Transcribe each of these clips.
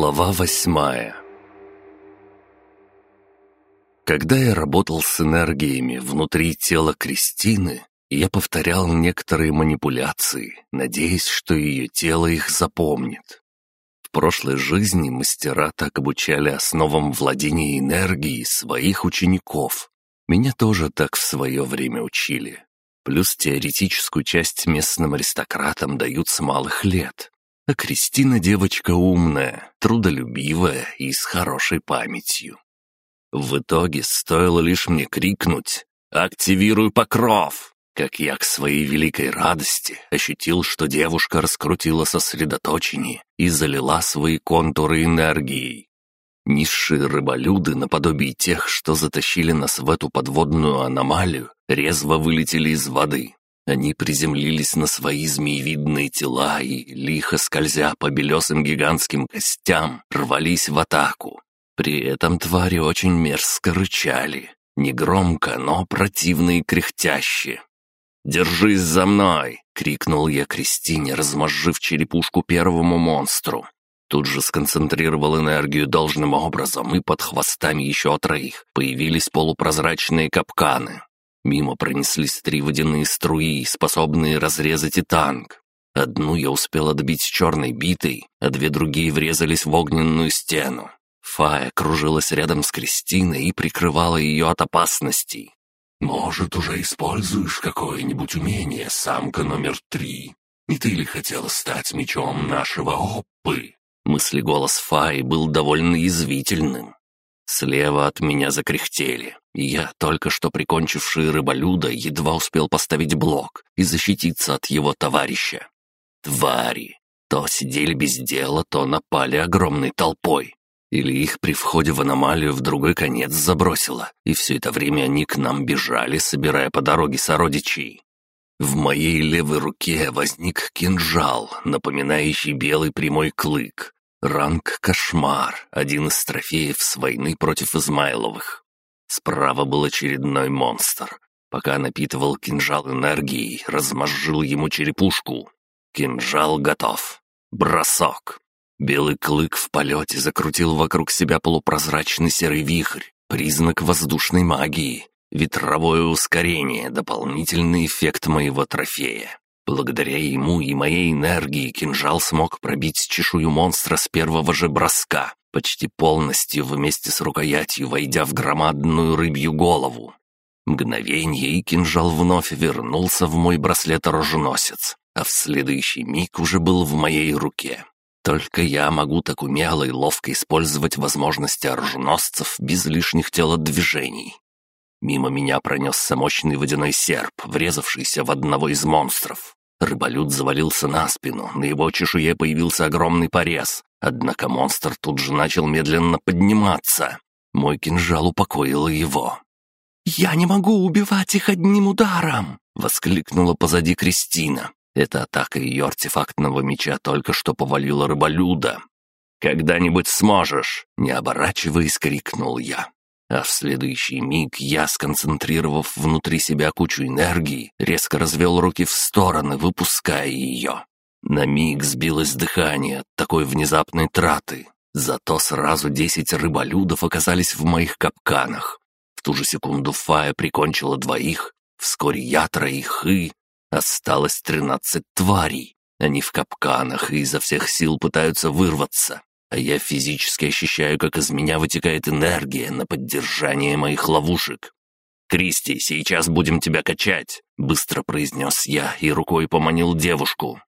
Глава восьмая Когда я работал с энергиями внутри тела Кристины, я повторял некоторые манипуляции, надеясь, что ее тело их запомнит. В прошлой жизни мастера так обучали основам владения энергией своих учеников. Меня тоже так в свое время учили. Плюс теоретическую часть местным аристократам дают с малых лет. А Кристина девочка умная, трудолюбивая и с хорошей памятью. В итоге стоило лишь мне крикнуть «Активируй покров!» как я к своей великой радости ощутил, что девушка раскрутила сосредоточение и залила свои контуры энергией. Низшие рыболюды, наподобие тех, что затащили нас в эту подводную аномалию, резво вылетели из воды, они приземлились на свои змеевидные тела и, лихо скользя по белесым гигантским костям, рвались в атаку. При этом твари очень мерзко рычали. Негромко, но противно и кряхтяще. «Держись за мной!» — крикнул я Кристине, размозжив черепушку первому монстру. Тут же сконцентрировал энергию должным образом, и под хвостами еще троих появились полупрозрачные капканы. Мимо пронеслись три водяные струи, способные разрезать и танк. Одну я успел отбить черной битой, а две другие врезались в огненную стену. Фая кружилась рядом с Кристиной и прикрывала ее от опасностей. «Может, уже используешь какое-нибудь умение, самка номер три? Не ты ли хотела стать мечом нашего Оппы?» Мысли голос Фаи был довольно язвительным. Слева от меня закряхтели, я, только что прикончивший рыболюда, едва успел поставить блок и защититься от его товарища. Твари! То сидели без дела, то напали огромной толпой. Или их при входе в аномалию в другой конец забросило, и все это время они к нам бежали, собирая по дороге сородичей. В моей левой руке возник кинжал, напоминающий белый прямой клык, Ранг «Кошмар» — один из трофеев с войны против Измайловых. Справа был очередной монстр. Пока напитывал кинжал энергией, размозжил ему черепушку. Кинжал готов. Бросок. Белый клык в полете закрутил вокруг себя полупрозрачный серый вихрь, признак воздушной магии, ветровое ускорение, дополнительный эффект моего трофея. Благодаря ему и моей энергии кинжал смог пробить чешую монстра с первого же броска, почти полностью вместе с рукоятью войдя в громадную рыбью голову. Мгновение, и кинжал вновь вернулся в мой браслет-оруженосец, а в следующий миг уже был в моей руке. Только я могу так умело и ловко использовать возможности оруженосцев без лишних телодвижений. Мимо меня пронесся мощный водяной серп, врезавшийся в одного из монстров. Рыболюд завалился на спину, на его чешуе появился огромный порез. Однако монстр тут же начал медленно подниматься. Мой кинжал упокоил его. «Я не могу убивать их одним ударом!» — воскликнула позади Кристина. Эта атака ее артефактного меча только что повалила рыболюда. «Когда-нибудь сможешь!» — не оборачиваясь, крикнул я. А в следующий миг я, сконцентрировав внутри себя кучу энергии, резко развел руки в стороны, выпуская ее. На миг сбилось дыхание от такой внезапной траты. Зато сразу десять рыболюдов оказались в моих капканах. В ту же секунду Фая прикончила двоих, вскоре я троих и... Осталось тринадцать тварей. Они в капканах и изо всех сил пытаются вырваться а я физически ощущаю, как из меня вытекает энергия на поддержание моих ловушек. «Кристи, сейчас будем тебя качать», — быстро произнес я и рукой поманил девушку.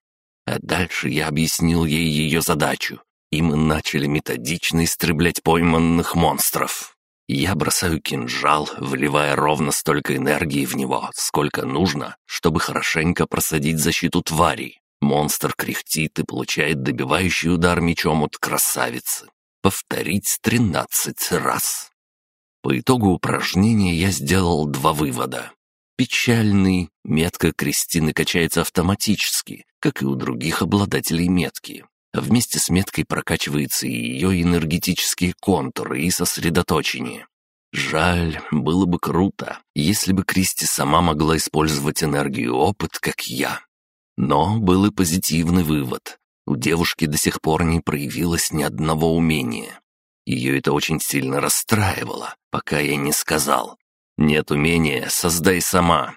А дальше я объяснил ей ее задачу, и мы начали методично истреблять пойманных монстров. Я бросаю кинжал, вливая ровно столько энергии в него, сколько нужно, чтобы хорошенько просадить защиту тварей. Монстр кряхтит и получает добивающий удар мечом от красавицы. Повторить тринадцать раз. По итогу упражнения я сделал два вывода. Печальный, метка Кристины качается автоматически, как и у других обладателей метки. Вместе с меткой прокачиваются и ее энергетические контуры и сосредоточение. Жаль, было бы круто, если бы Кристи сама могла использовать энергию опыт, как я. Но был и позитивный вывод. У девушки до сих пор не проявилось ни одного умения. Ее это очень сильно расстраивало, пока я не сказал. «Нет умения, создай сама».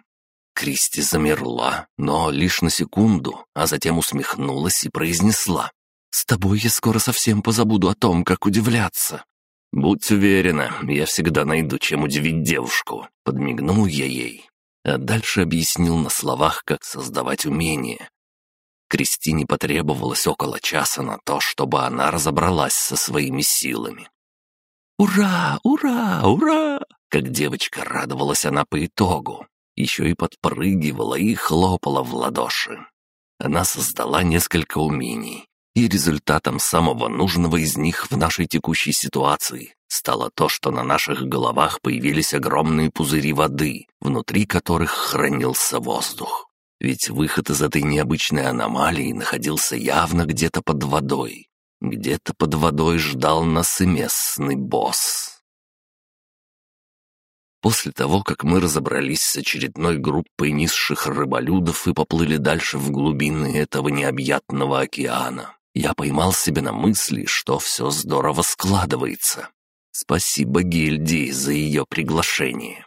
Кристи замерла, но лишь на секунду, а затем усмехнулась и произнесла. «С тобой я скоро совсем позабуду о том, как удивляться». «Будь уверена, я всегда найду, чем удивить девушку», — подмигнул я ей. А дальше объяснил на словах, как создавать умение. Кристине потребовалось около часа на то, чтобы она разобралась со своими силами. «Ура! Ура! Ура!» Как девочка радовалась она по итогу. Еще и подпрыгивала и хлопала в ладоши. Она создала несколько умений, и результатом самого нужного из них в нашей текущей ситуации стало то, что на наших головах появились огромные пузыри воды, внутри которых хранился воздух. Ведь выход из этой необычной аномалии находился явно где-то под водой. Где-то под водой ждал нас и местный босс. После того, как мы разобрались с очередной группой низших рыболюдов и поплыли дальше в глубины этого необъятного океана, я поймал себя на мысли, что все здорово складывается. Спасибо гильдии за ее приглашение.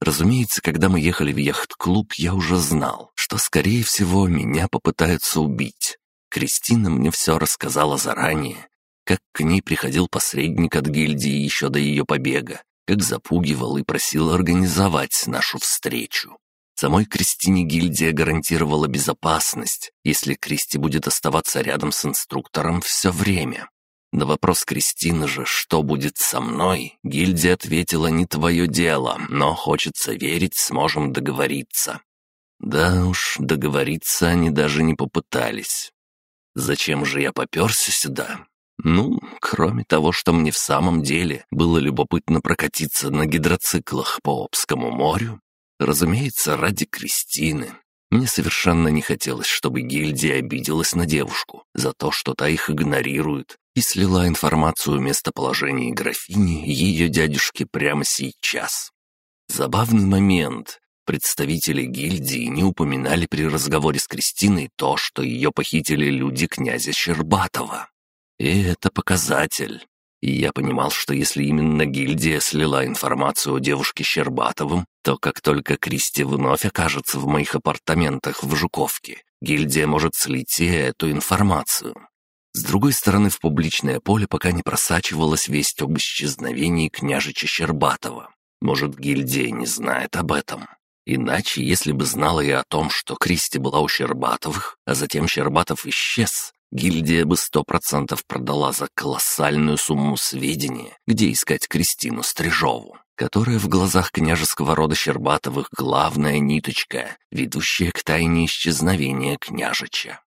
Разумеется, когда мы ехали в яхт-клуб, я уже знал, что, скорее всего, меня попытаются убить. Кристина мне все рассказала заранее, как к ней приходил посредник от гильдии еще до ее побега, как запугивал и просил организовать нашу встречу. Самой Кристине гильдия гарантировала безопасность, если Кристи будет оставаться рядом с инструктором все время. На вопрос Кристины же, что будет со мной, гильдия ответила «не твое дело, но хочется верить, сможем договориться». Да уж, договориться они даже не попытались. Зачем же я поперся сюда? Ну, кроме того, что мне в самом деле было любопытно прокатиться на гидроциклах по Обскому морю, разумеется, ради Кристины. Мне совершенно не хотелось, чтобы гильдия обиделась на девушку за то, что та их игнорирует, и слила информацию о местоположении графини ее дядюшке прямо сейчас. Забавный момент. Представители гильдии не упоминали при разговоре с Кристиной то, что ее похитили люди князя Щербатова. И это показатель. И я понимал, что если именно гильдия слила информацию о девушке Щербатовым, то как только Кристи вновь окажется в моих апартаментах в Жуковке, гильдия может слить и эту информацию. С другой стороны, в публичное поле пока не просачивалась весть об исчезновении княжича Щербатова. Может, гильдия не знает об этом. Иначе, если бы знала я о том, что Кристи была у Щербатовых, а затем Щербатов исчез, Гильдия бы сто процентов продала за колоссальную сумму сведения, где искать Кристину Стрижову, которая в глазах княжеского рода Щербатовых главная ниточка, ведущая к тайне исчезновения княжича.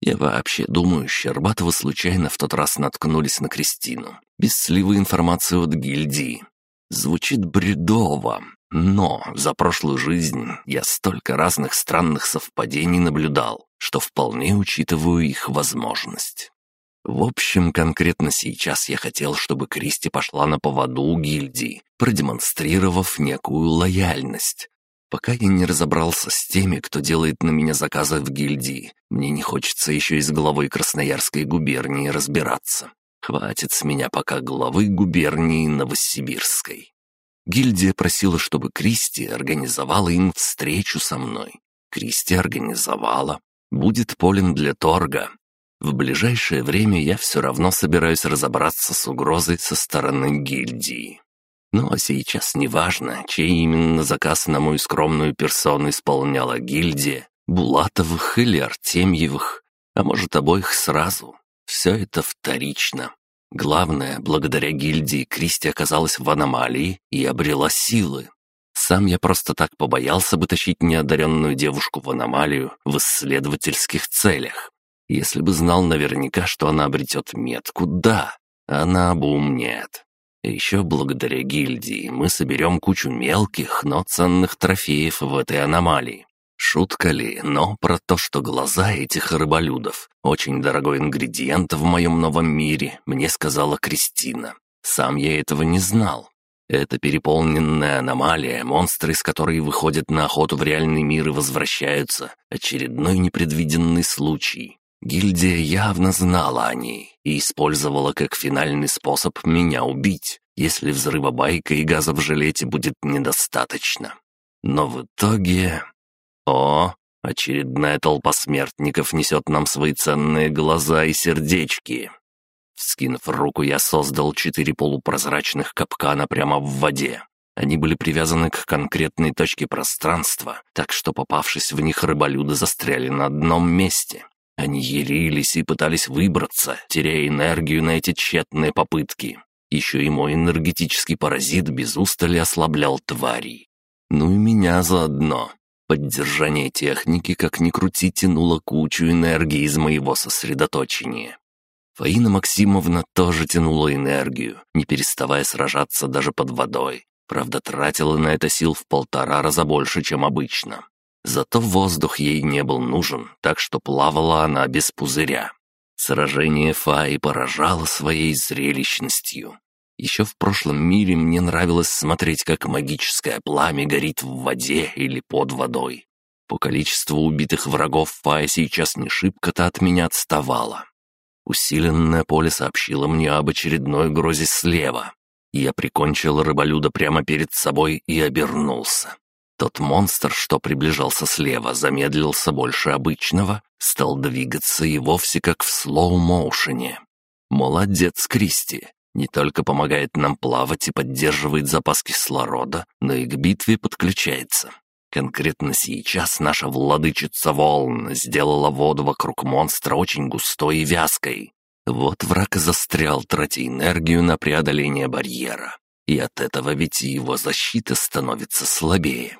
Я вообще думаю, Щербатовы случайно в тот раз наткнулись на Кристину, без сливы информации от гильдии. Звучит бредово, но за прошлую жизнь я столько разных странных совпадений наблюдал, что вполне учитываю их возможность. В общем, конкретно сейчас я хотел, чтобы Кристи пошла на поводу у гильдии, продемонстрировав некую лояльность. Пока я не разобрался с теми, кто делает на меня заказы в гильдии, мне не хочется еще и с главой Красноярской губернии разбираться. Хватит с меня пока главы губернии Новосибирской. Гильдия просила, чтобы Кристи организовала им встречу со мной. Кристи организовала. Будет полен для торга. В ближайшее время я все равно собираюсь разобраться с угрозой со стороны гильдии. А сейчас неважно, чей именно заказ на мою скромную персону исполняла гильдия, Булатовых или Артемьевых, а может обоих сразу. Все это вторично. Главное, благодаря гильдии Кристи оказалась в аномалии и обрела силы. Сам я просто так побоялся бы тащить неодаренную девушку в аномалию в исследовательских целях. Если бы знал наверняка, что она обретет метку, да, она бы нет. И еще благодаря гильдии мы соберем кучу мелких, но ценных трофеев в этой аномалии. Шутка ли, но про то, что глаза этих рыболюдов — очень дорогой ингредиент в моем новом мире, мне сказала Кристина. Сам я этого не знал. Это переполненная аномалия, монстры, из которой выходят на охоту в реальный мир и возвращаются. Очередной непредвиденный случай. Гильдия явно знала о ней и использовала как финальный способ меня убить, если взрыва байка и газа в жилете будет недостаточно. Но в итоге... О, очередная толпа смертников несет нам свои ценные глаза и сердечки. Вскинув руку, я создал четыре полупрозрачных капкана прямо в воде. Они были привязаны к конкретной точке пространства, так что, попавшись в них, рыболюды застряли на одном месте. Они ярились и пытались выбраться, теряя энергию на эти тщетные попытки. Еще и мой энергетический паразит без устали ослаблял тварей. Ну и меня заодно. Поддержание техники, как ни крути, тянуло кучу энергии из моего сосредоточения. Фаина Максимовна тоже тянула энергию, не переставая сражаться даже под водой. Правда, тратила на это сил в полтора раза больше, чем обычно. Зато воздух ей не был нужен, так что плавала она без пузыря. Сражение Фаи поражало своей зрелищностью. Еще в прошлом мире мне нравилось смотреть, как магическое пламя горит в воде или под водой. По количеству убитых врагов Фая сейчас не шибко-то от меня отставала. Усиленное поле сообщило мне об очередной грозе слева. Я прикончил рыболюда прямо перед собой и обернулся. Тот монстр, что приближался слева, замедлился больше обычного, стал двигаться и вовсе как в слоу-моушене. Молодец, Кристи. Не только помогает нам плавать и поддерживает запас кислорода, но и к битве подключается. Конкретно сейчас наша владычица волн сделала воду вокруг монстра очень густой и вязкой. Вот враг застрял, тратя энергию на преодоление барьера. И от этого ведь его защита становится слабее.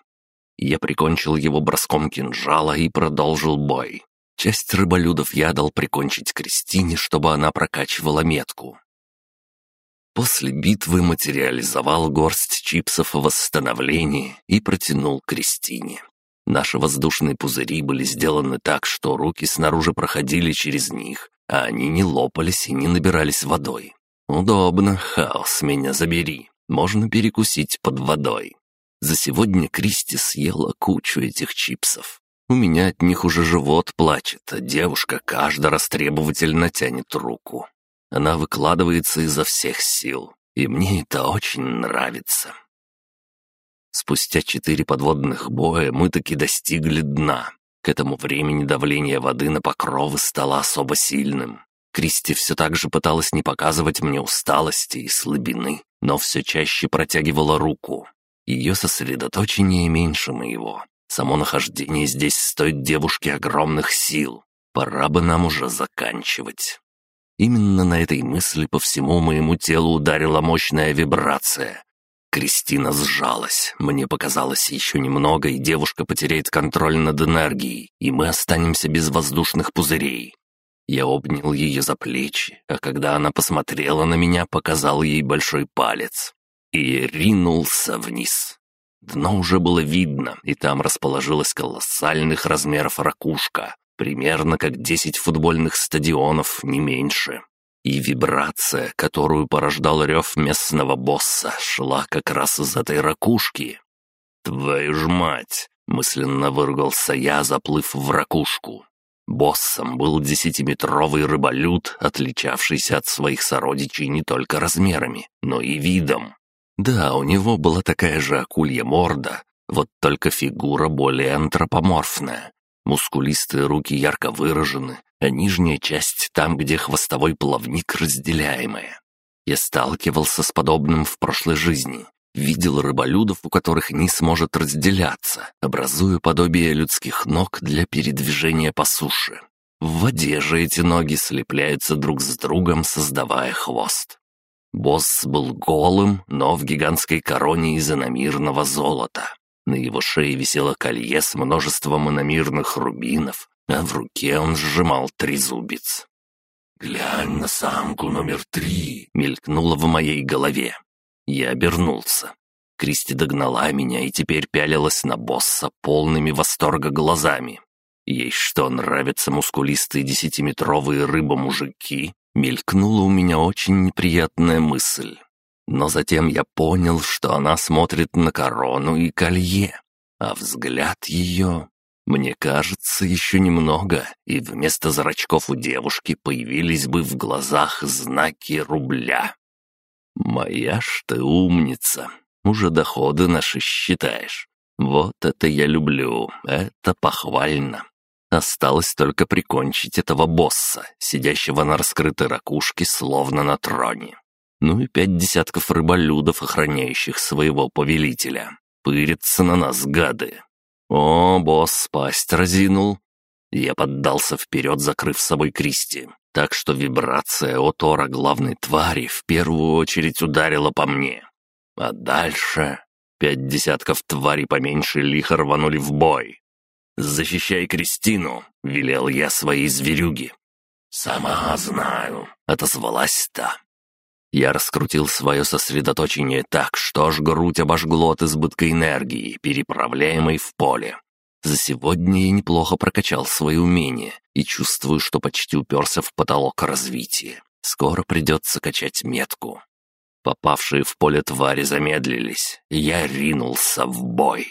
Я прикончил его броском кинжала и продолжил бой. Часть рыболюдов я дал прикончить Кристине, чтобы она прокачивала метку. После битвы материализовал горсть чипсов в восстановлении и протянул Кристине. Наши воздушные пузыри были сделаны так, что руки снаружи проходили через них, а они не лопались и не набирались водой. Удобно, хаос, меня забери. Можно перекусить под водой. За сегодня Кристи съела кучу этих чипсов. У меня от них уже живот плачет, а девушка каждый раз требовательно тянет руку. Она выкладывается изо всех сил, и мне это очень нравится. Спустя четыре подводных боя мы таки достигли дна. К этому времени давление воды на покровы стало особо сильным. Кристи все так же пыталась не показывать мне усталости и слабины, но все чаще протягивала руку. Ее сосредоточение меньше моего. Само нахождение здесь стоит девушке огромных сил. Пора бы нам уже заканчивать. Именно на этой мысли по всему моему телу ударила мощная вибрация. Кристина сжалась. Мне показалось еще немного, и девушка потеряет контроль над энергией, и мы останемся без воздушных пузырей. Я обнял ее за плечи, а когда она посмотрела на меня, показал ей большой палец и ринулся вниз. Дно уже было видно, и там расположилась колоссальных размеров ракушка, примерно как десять футбольных стадионов, не меньше. И вибрация, которую порождал рев местного босса, шла как раз из этой ракушки. «Твою ж мать!» — мысленно выругался я, заплыв в ракушку. Боссом был десятиметровый рыболюд, отличавшийся от своих сородичей не только размерами, но и видом. Да, у него была такая же акулья морда, вот только фигура более антропоморфная. Мускулистые руки ярко выражены, а нижняя часть там, где хвостовой плавник разделяемая. Я сталкивался с подобным в прошлой жизни. Видел рыболюдов, у которых низ может разделяться, образуя подобие людских ног для передвижения по суше. В воде же эти ноги слепляются друг с другом, создавая хвост. Босс был голым, но в гигантской короне из иномирного золота. На его шее висело колье с множеством иномирных рубинов, а в руке он сжимал трезубец. «Глянь на самку номер три!» — мелькнуло в моей голове. Я обернулся. Кристи догнала меня и теперь пялилась на босса полными восторга глазами. Ей что, нравятся мускулистые десятиметровые рыбы-мужики? Мелькнула у меня очень неприятная мысль. Но затем я понял, что она смотрит на корону и колье, а взгляд ее... Мне кажется, еще немного, и вместо зрачков у девушки появились бы в глазах знаки рубля. «Моя ж ты умница, уже доходы наши считаешь. Вот это я люблю, это похвально. Осталось только прикончить этого босса, сидящего на раскрытой ракушке, словно на троне. Ну и пять десятков рыболюдов, охраняющих своего повелителя. Пырятся на нас, гады. О, босс пасть разинул. Я поддался вперед, закрыв собой Кристи, так что вибрация от ора главной твари в первую очередь ударила по мне. А дальше пять десятков тварей поменьше лихо рванули в бой. «Защищай Кристину!» — велел я своей зверюге. «Сама знаю», — отозвалась та. Я раскрутил свое сосредоточение так, что аж грудь обожгло от избытка энергии, переправляемой в поле. За сегодня я неплохо прокачал свои умения и чувствую, что почти уперся в потолок развития. Скоро придется качать метку. Попавшие в поле твари замедлились, и я ринулся в бой.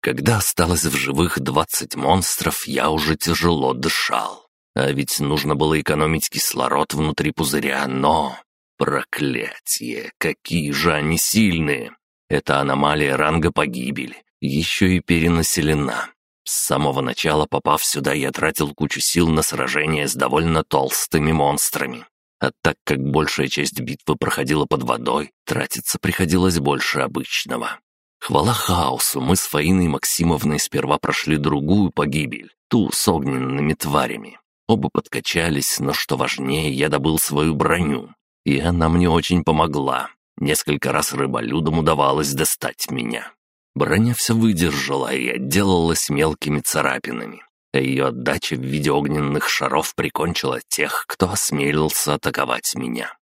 Когда осталось в живых двадцать монстров, я уже тяжело дышал. А ведь нужно было экономить кислород внутри пузыря, но... Проклятие, какие же они сильные! Эта аномалия ранга погибель, еще и перенаселена. С самого начала, попав сюда, я тратил кучу сил на сражение с довольно толстыми монстрами. А так как большая часть битвы проходила под водой, тратиться приходилось больше обычного. Хвала хаосу, мы с Фаиной Максимовной сперва прошли другую погибель, ту с огненными тварями. Оба подкачались, но что важнее, я добыл свою броню. И она мне очень помогла. Несколько раз рыболюдам удавалось достать меня. Броня все выдержала и отделалась мелкими царапинами. А ее отдача в виде огненных шаров прикончила тех, кто осмелился атаковать меня.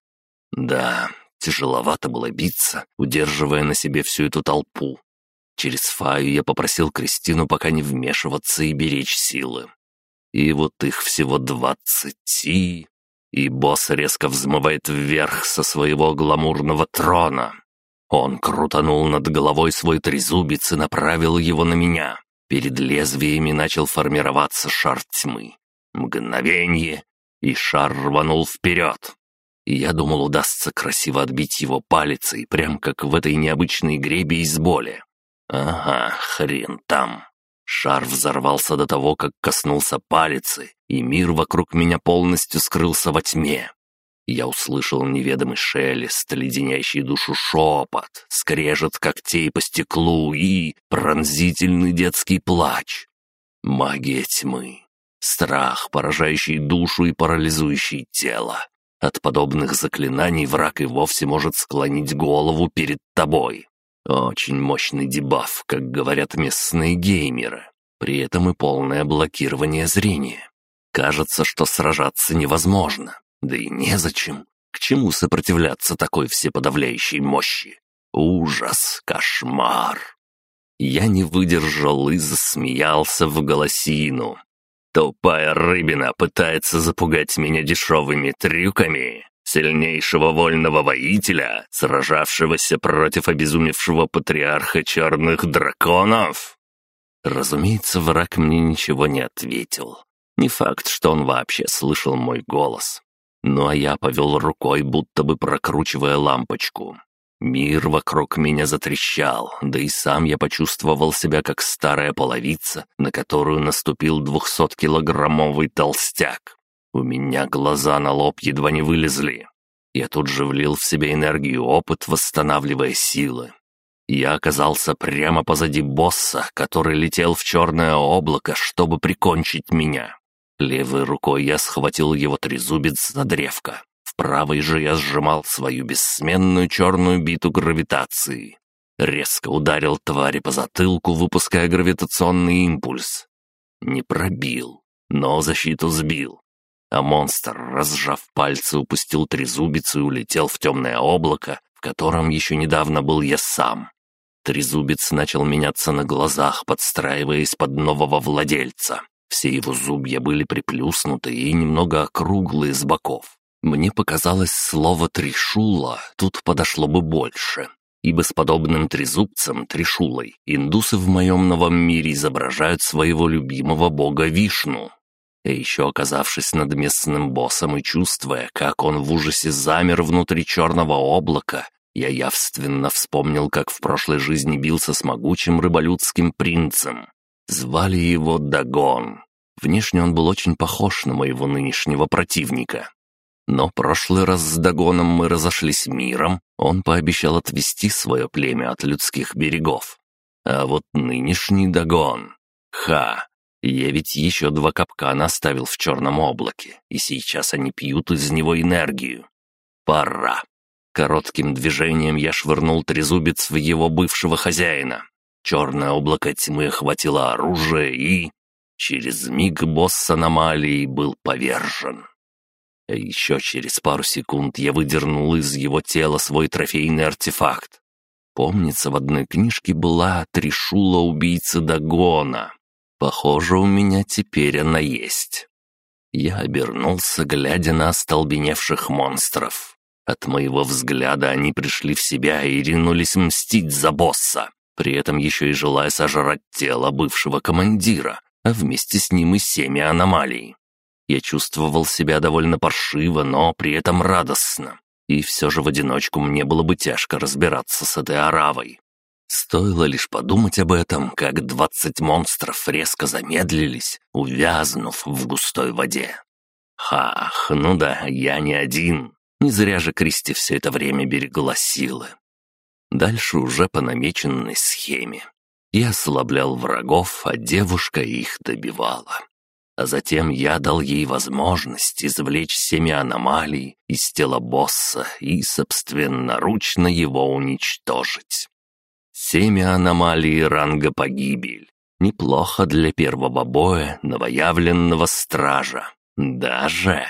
Да, тяжеловато было биться, удерживая на себе всю эту толпу. Через Фаю я попросил Кристину пока не вмешиваться и беречь силы. И вот их всего двадцати, и босс резко взмывает вверх со своего гламурного трона. Он крутанул над головой свой трезубец и направил его на меня. Перед лезвиями начал формироваться шар тьмы. Мгновение, и шар рванул вперед. И я думал, удастся красиво отбить его палицей, прям как в этой необычной гребе из боли. Ага, хрен там. Шар взорвался до того, как коснулся палицы, и мир вокруг меня полностью скрылся во тьме. Я услышал неведомый шелест, леденящий душу шепот, скрежет когтей по стеклу и пронзительный детский плач. Магия тьмы. Страх, поражающий душу и парализующий тело. От подобных заклинаний враг и вовсе может склонить голову перед тобой. Очень мощный дебаф, как говорят местные геймеры. При этом и полное блокирование зрения. Кажется, что сражаться невозможно. Да и незачем. К чему сопротивляться такой всеподавляющей мощи? Ужас, кошмар. Я не выдержал и засмеялся в голосину. Тупая рыбина пытается запугать меня дешевыми трюками сильнейшего вольного воителя, сражавшегося против обезумевшего патриарха черных драконов? Разумеется, враг мне ничего не ответил. Не факт, что он вообще слышал мой голос. Ну а я повел рукой, будто бы прокручивая лампочку. Мир вокруг меня затрещал, да и сам я почувствовал себя как старая половица, на которую наступил двухсоткилограммовый толстяк. У меня глаза на лоб едва не вылезли. Я тут же влил в себя энергию опыт, восстанавливая силы. Я оказался прямо позади босса, который летел в черное облако, чтобы прикончить меня. Левой рукой я схватил его трезубец за древко. Правой же я сжимал свою бессменную черную биту гравитации. Резко ударил твари по затылку, выпуская гравитационный импульс. Не пробил, но защиту сбил а монстр, разжав пальцы, упустил трезубец и улетел в темное облако, в котором еще недавно был я сам. Трезубец начал меняться на глазах, подстраиваясь под нового владельца. Все его зубья были приплюснуты и немного округлые с боков. Мне показалось слово «трешула» тут подошло бы больше. ибо с подобным трезубцем, трешулой, индусы в моем новом мире изображают своего любимого бога Вишну. А еще оказавшись над местным боссом и чувствуя, как он в ужасе замер внутри черного облака, я явственно вспомнил, как в прошлой жизни бился с могучим рыболюдским принцем. Звали его Дагон. Внешне он был очень похож на моего нынешнего противника. Но прошлый раз с Дагоном мы разошлись миром, он пообещал отвести свое племя от людских берегов. А вот нынешний Дагон... Ха! Я ведь еще два капкана оставил в черном облаке, и сейчас они пьют из него энергию. Пора. Коротким движением я швырнул трезубец в его бывшего хозяина. Черное облако тьмы охватило оружие и... Через миг босс аномалии был повержен. Еще через пару секунд я выдернул из его тела свой трофейный артефакт. Помнится, в одной книжке была «Тришула убийцы Дагона». Похоже, у меня теперь она есть. Я обернулся, глядя на остолбеневших монстров. От моего взгляда они пришли в себя и ринулись мстить за босса, при этом еще и желая сожрать тело бывшего командира, а вместе с ним и семя аномалий. Я чувствовал себя довольно паршиво, но при этом радостно. И все же в одиночку мне было бы тяжко разбираться с этой оравой. Стоило лишь подумать об этом, как двадцать монстров резко замедлились, увязнув в густой воде. Хах, ну да, я не один. Не зря же Кристи все это время берегла силы. Дальше уже по намеченной схеме. Я ослаблял врагов, а девушка их добивала. А затем я дал ей возможность извлечь семя аномалий из тела босса и собственноручно его уничтожить. Семя аномалии ранга погибель. Неплохо для первого боя новоявленного стража. Даже...